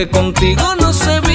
que contigo no se vive,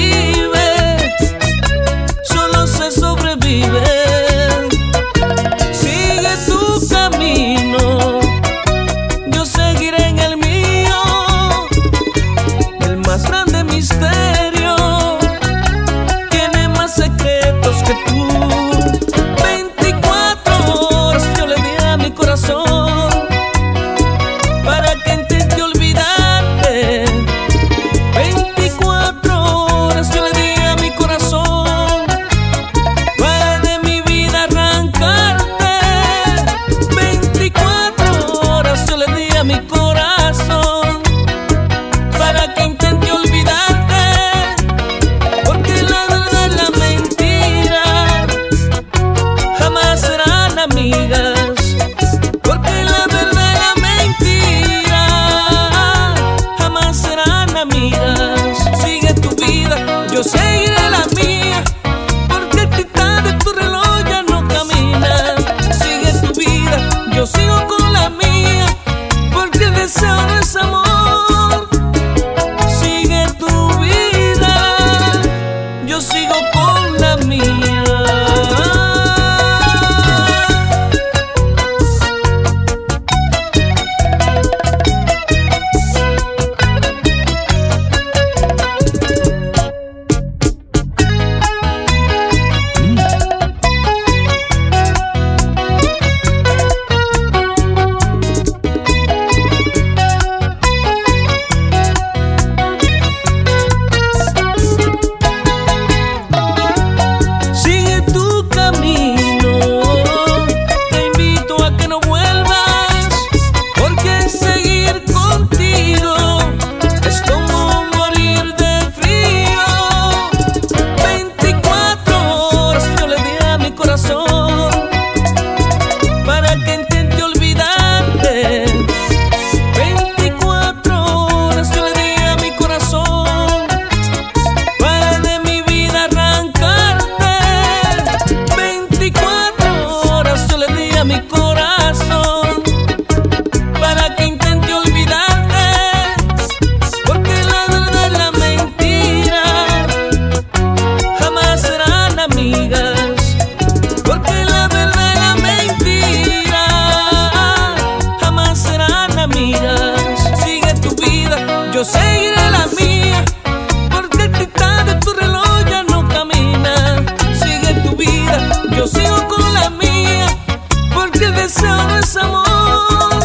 你的 me. pensando nesse amor.